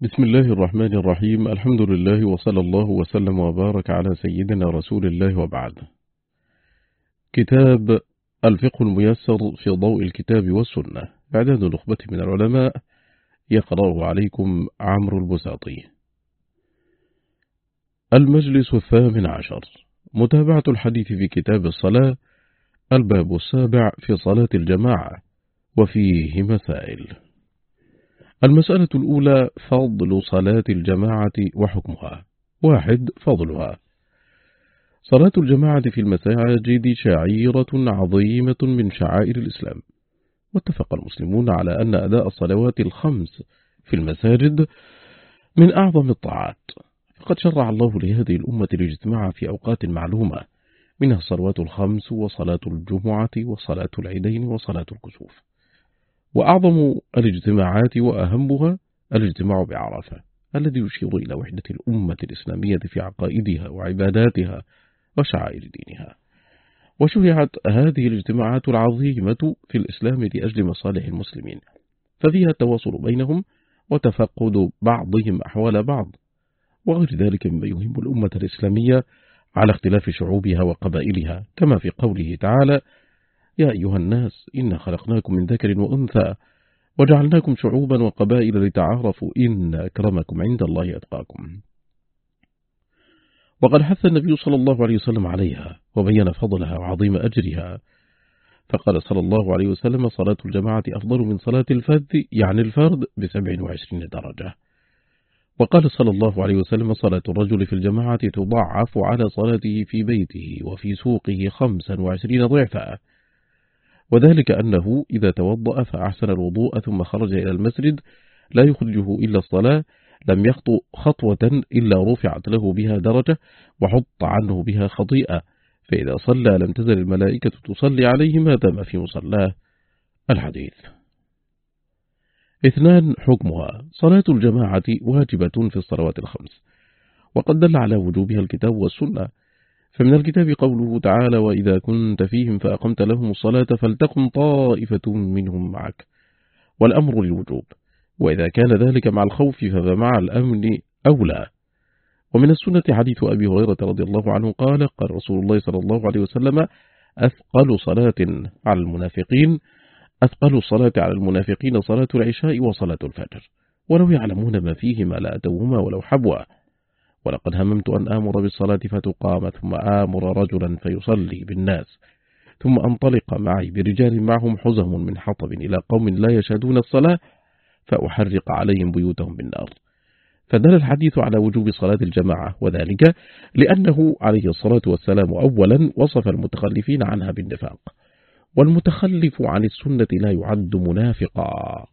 بسم الله الرحمن الرحيم. الحمد لله وصلى الله وسلم وبارك على سيدنا رسول الله وبعد. كتاب الفقه الميسر في ضوء الكتاب والسنة. إعداد نخبة من العلماء. يقرأه عليكم عمرو البساطي. المجلس الثامن عشر. متابعة الحديث في كتاب الصلاة. الباب السابع في صلاة الجماعة. وفيه مسائل. المسألة الأولى فضل صلاة الجماعة وحكمها. واحد فضلها. صلاة الجماعة في المساجد شعيرة عظيمة من شعائر الإسلام. واتفق المسلمون على أن أداء الصلوات الخمس في المساجد من أعظم الطاعات. فقد شرع الله لهذه الأمة الاجتماع في أوقات معلومة منها الصلوات الخمس وصلاة الجمعة وصلاة العيدين وصلاة الكسوف. وأعظم الاجتماعات وأهمها الاجتماع بعرفة الذي يشير إلى وحدة الأمة الإسلامية في عقائدها وعباداتها وشعائر دينها. وشرعت هذه الاجتماعات العظيمة في الإسلام لأجل مصالح المسلمين ففيها التواصل بينهم وتفقد بعضهم أحوال بعض وغير ذلك مما يهم الأمة الإسلامية على اختلاف شعوبها وقبائلها كما في قوله تعالى يا أيها الناس إنا خلقناكم من ذكر وأنثى وجعلناكم شعوبا وقبائل لتعارفوا إن أكرمكم عند الله أتقاكم. وقد حث النبي صلى الله عليه وسلم عليها وبين فضلها وعظيم أجرها. فقال صلى الله عليه وسلم صلاة الجماعة أفضل من صلاة الفرد يعني الفرد بسبع وعشرين درجة. وقال صلى الله عليه وسلم صلاة الرجل في الجماعة تضعف على صلاته في بيته وفي سوقه خمسا وعشرين ضعفا. وذلك أنه إذا توضأ فأحسن الوضوء ثم خرج إلى المسجد لا يخرجه إلا الصلاة لم يخطو خطوة إلا رفعت له بها درجة وحط عنه بها خطيئة فإذا صلى لم تزل الملائكة تصلي عليه ما دام في مصلاه. الحديث. اثنان حكمها صلاة الجماعة واجبة في الصلوات الخمس وقد دل على وجوبها الكتاب والسنة فمن الكتاب قوله تعالى وإذا كنت فيهم فأقمت لهم الصلاة فلتقم طائفة منهم معك. والأمر للوجوب وإذا كان ذلك مع الخوف فمع الأمن أولى ومن السنة حديث أبي هريرة رضي الله عنه قال قال رسول الله صلى الله عليه وسلم أثقل صلاة على المنافقين أثقل الصلاة على المنافقين صلاة العشاء وصلاة الفجر. ولو يعلمون ما فيهما لأتوهما ولو حبوا. ولقد هممت أن آمر بالصلاة فتقام ثم آمر رجلا فيصلي بالناس ثم أنطلق معي برجال معهم حزم من حطب إلى قوم لا يشهدون الصلاة فأحرق عليهم بيوتهم بالنار. فدل الحديث على وجوب صلاة الجماعة وذلك لأنه عليه الصلاة والسلام أولا وصف المتخلفين عنها بالنفاق والمتخلف عن السنة لا يعد منافقا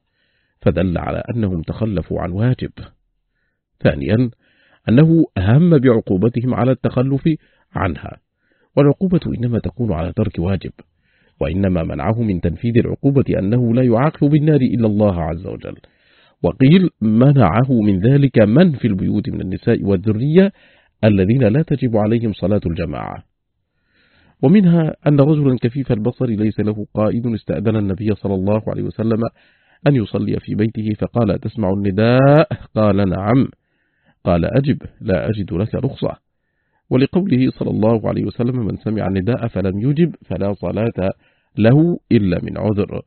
فدل على أنهم تخلفوا عن واجب. ثانيا أنه هم بعقوبتهم على التخلف عنها. والعقوبة إنما تكون على ترك واجب وإنما منعه من تنفيذ العقوبة أنه لا يعاقب بالنار إلا الله عز وجل. وقيل منعه من ذلك من في البيوت من النساء والذرية الذين لا تجب عليهم صلاة الجماعة. ومنها أن رجلا كفيف البصر ليس له قائد استأذن النبي صلى الله عليه وسلم أن يصلي في بيته فقال تسمع النداء؟ قال نعم. قال أجب لا أجد لك رخصة. ولقوله صلى الله عليه وسلم من سمع النداء فلم يجب فلا صلاة له إلا من عذر.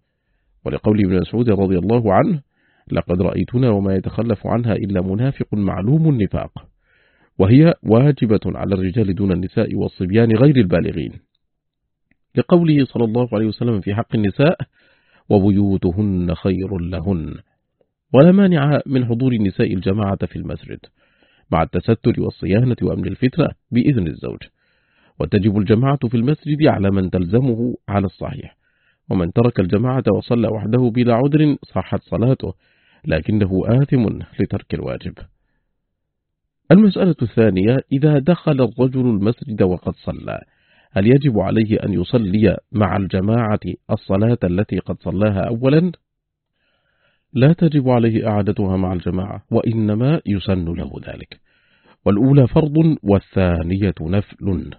ولقول ابن مسعود رضي الله عنه لقد رأيتنا وما يتخلف عنها إلا منافق معلوم النفاق. وهي واجبة على الرجال دون النساء والصبيان غير البالغين. لقوله صلى الله عليه وسلم في حق النساء وبيوتهن خير لهن. ولا مانع من حضور النساء الجماعة في المسجد. مع التستر والصيانة وأمن الفتنة بإذن الزوج. وتجب الجماعة في المسجد على من تلزمه على الصحيح. ومن ترك الجماعة وصلى وحده بلا عذر صحت صلاته لكنه آثم لترك الواجب. المسألة الثانية إذا دخل الرجل المسجد وقد صلى هل يجب عليه أن يصلي مع الجماعة الصلاة التي قد صلاها أولا؟ لا تجب عليه إعادتها مع الجماعة وإنما يسن له ذلك. والأولى فرض والثانية نفل.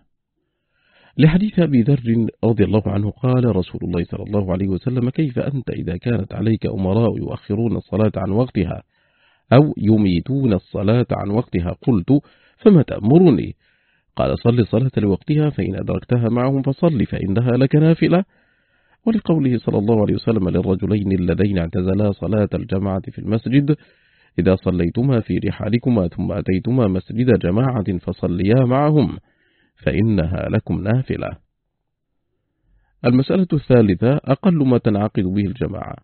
لحديث أبي ذر رضي الله عنه قال رسول الله صلى الله عليه وسلم كيف أنت إذا كانت عليك أمراء يؤخرون الصلاة عن وقتها أو يميتون الصلاة عن وقتها؟ قلت فما تأمرني؟ قال صل الصلاة لوقتها فإن أدركتها معهم فصل فإنها لك نافلة. ولقوله صلى الله عليه وسلم للرجلين اللذين اعتزلا صلاة الجماعة في المسجد إذا صليتما في رحالكما ثم أتيتما مسجد جماعة فصليا معهم فإنها لكم نافلة. المسألة الثالثة أقل ما تنعقد به الجماعة.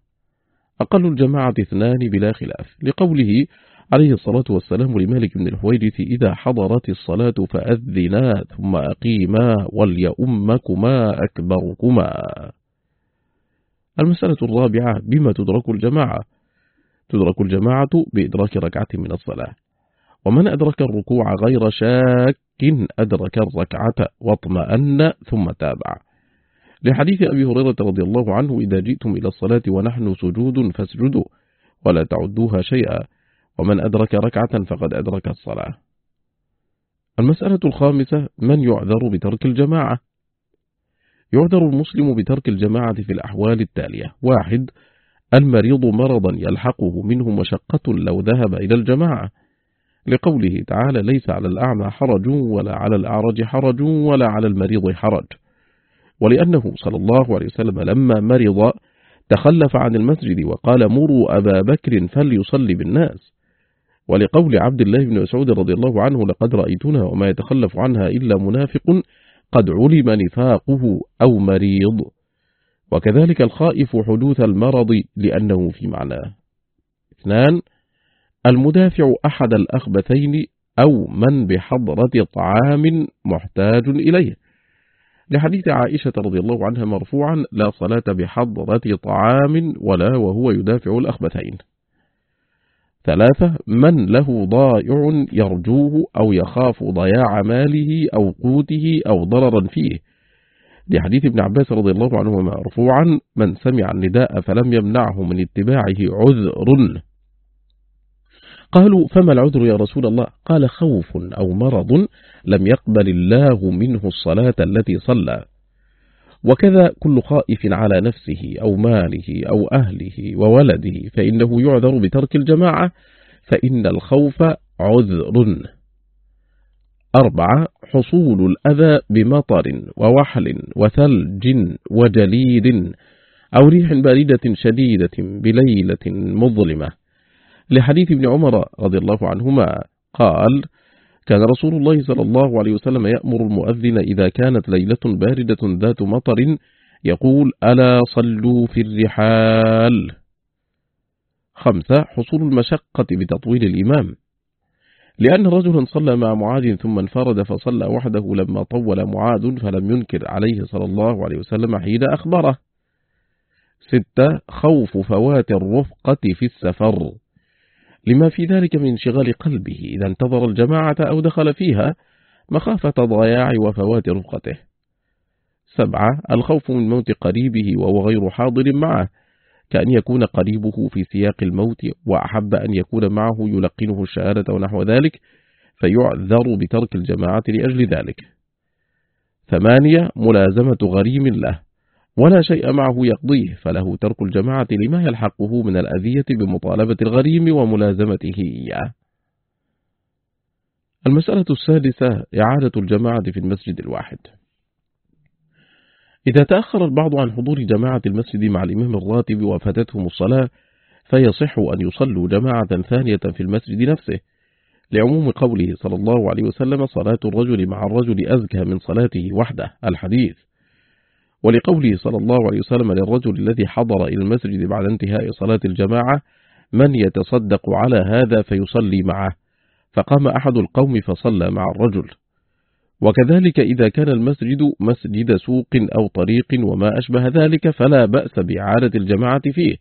أقل الجماعة اثنان بلا خلاف لقوله عليه الصلاة والسلام لمالك بن الحويرث إذا حضرت الصلاة فأذنا ثم أقيما وليؤمكما أكبركما. المسألة الرابعة بما تدرك الجماعة؟ تدرك الجماعة بإدراك ركعة من الصلاة. ومن أدرك الركوع غير شاك أدرك الركعة واطمأن ثم تابع. لحديث أبي هريرة رضي الله عنه إذا جئتم إلى الصلاة ونحن سجود فاسجدوا ولا تعدوها شيئا. ومن أدرك ركعة فقد أدرك الصلاة. المسألة الخامسة من يعذر بترك الجماعة؟ يعذر المسلم بترك الجماعة في الأحوال التالية. واحد المريض مرضا يلحقه منه مشقة لو ذهب إلى الجماعة. لقوله تعالى ليس على الأعمى حرج ولا على الأعرج حرج ولا على المريض حرج. ولأنه صلى الله عليه وسلم لما مرض تخلف عن المسجد وقال مروا أبا بكر فليصلي بالناس. ولقول عبد الله بن مسعود رضي الله عنه لقد رأيتنا وما يتخلف عنها إلا منافق قد علم نفاقه أو مريض. وكذلك الخائف حدوث المرض لأنه في معناه اثنان المدافع أحد الأخبثين أو من بحضرة طعام محتاج إليه. لحديث عائشة رضي الله عنها مرفوعا لا صلاة بحضرة طعام ولا وهو يدافع الأخبثين. ثلاثة من له ضائع يرجوه أو يخاف ضياع ماله أو قوته أو ضررا فيه. لحديث ابن عباس رضي الله عنه مرفوعا من سمع النداء فلم يمنعه من اتباعه عذر. قالوا فما العذر يا رسول الله؟ قال خوف أو مرض لم يقبل الله منه الصلاة التي صلى. وكذا كل خائف على نفسه أو ماله أو أهله وولده فإنه يعذر بترك الجماعة فإن الخوف عذر. أربعة حصول الأذى بمطر ووحل وثلج وجليد أو ريح باردة شديدة بليلة مظلمة. لحديث ابن عمر رضي الله عنهما قال كان رسول الله صلى الله عليه وسلم يأمر المؤذن إذا كانت ليلة باردة ذات مطر يقول ألا صلوا في الرحال. خمسة حصول المشقة بتطويل الإمام. لأن رجلا صلى مع معاذ ثم انفرد فصلى وحده لما طول معاذ فلم ينكر عليه صلى الله عليه وسلم حين أخبره. ستة خوف فوات الرفقة في السفر. لما في ذلك من انشغال قلبه إذا انتظر الجماعة أو دخل فيها مخافة ضياع وفوات رفقته. سبعة الخوف من موت قريبه وهو غير حاضر معه كأن يكون قريبه في سياق الموت وأحب أن يكون معه يلقنه الشهادة ونحو ذلك فيعذر بترك الجماعة لأجل ذلك. ثمانية ملازمة غريم له. ولا شيء معه يقضيه فله ترك الجماعة لما يلحقه من الأذية بمطالبة الغريم وملازمته إياه. المسألة السادسة إعادة الجماعة في المسجد الواحد. إذا تأخر البعض عن حضور جماعة المسجد مع الإمام الراتب وفاتتهم الصلاة فيصح أن يصلوا جماعة ثانية في المسجد نفسه لعموم قوله صلى الله عليه وسلم صلاة الرجل مع الرجل أزكى من صلاته وحده الحديث. ولقوله صلى الله عليه وسلم للرجل الذي حضر إلى المسجد بعد انتهاء صلاة الجماعة من يتصدق على هذا فيصلي معه. فقام أحد القوم فصلى مع الرجل. وكذلك إذا كان المسجد مسجد سوق أو طريق وما أشبه ذلك فلا بأس بإعادة الجماعة فيه.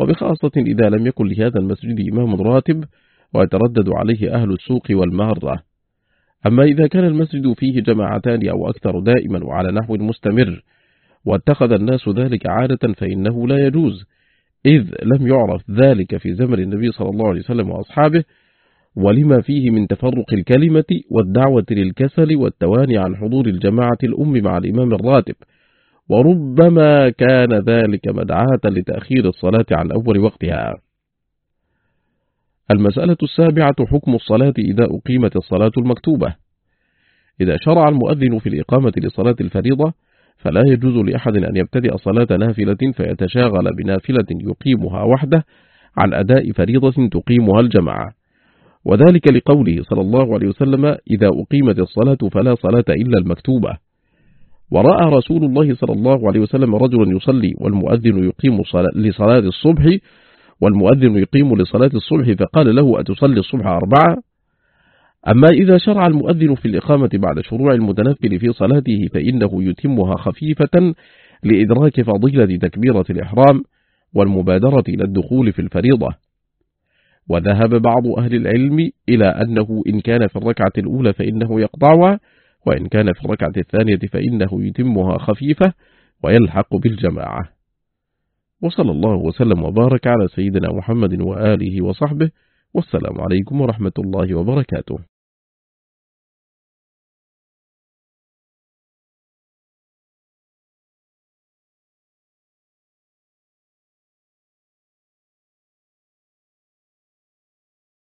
وبخاصة إذا لم يكن لهذا المسجد إمام راتب ويتردد عليه أهل السوق والمهرة. أما إذا كان المسجد فيه جماعتان أو أكثر دائما وعلى نحو مستمر واتخذ الناس ذلك عادة فإنه لا يجوز إذ لم يعرف ذلك في زمن النبي صلى الله عليه وسلم وأصحابه ولما فيه من تفرق الكلمة والدعوة للكسل والتواني عن حضور الجماعة الأم مع الإمام الراتب. وربما كان ذلك مدعاة لتأخير الصلاة عن أول وقتها. المسألة السابعة حكم الصلاة إذا أقيمت الصلاة المكتوبة. إذا شرع المؤذن في الإقامة لصلاة الفريضة فلا يجوز لأحد أن يبتدئ صلاة نافلة فيتشاغل بنافلة يقيمها وحده عن أداء فريضة تقيمها الجماعة. وذلك لقوله صلى الله عليه وسلم إذا أقيمت الصلاة فلا صلاة إلا المكتوبة. ورأى رسول الله صلى الله عليه وسلم رجلا يصلي والمؤذن يقيم لصلاة الصبح والمؤذن يقيم لصلاة الصبح فقال له أتصلي الصبح أربعة؟ أما إذا شرع المؤذن في الإقامة بعد شروع المتنفل في صلاته فإنه يتمها خفيفة لإدراك فضيلة تكبيرة الإحرام والمبادرة إلى الدخول في الفريضة. وذهب بعض أهل العلم إلى أنه إن كان في الركعة الأولى فإنه يقطعها وإن كان في الركعة الثانية فإنه يتمها خفيفة ويلحق بالجماعة. وصلى الله وسلم وبارك على سيدنا محمد وآله وصحبه والسلام عليكم ورحمة الله وبركاته.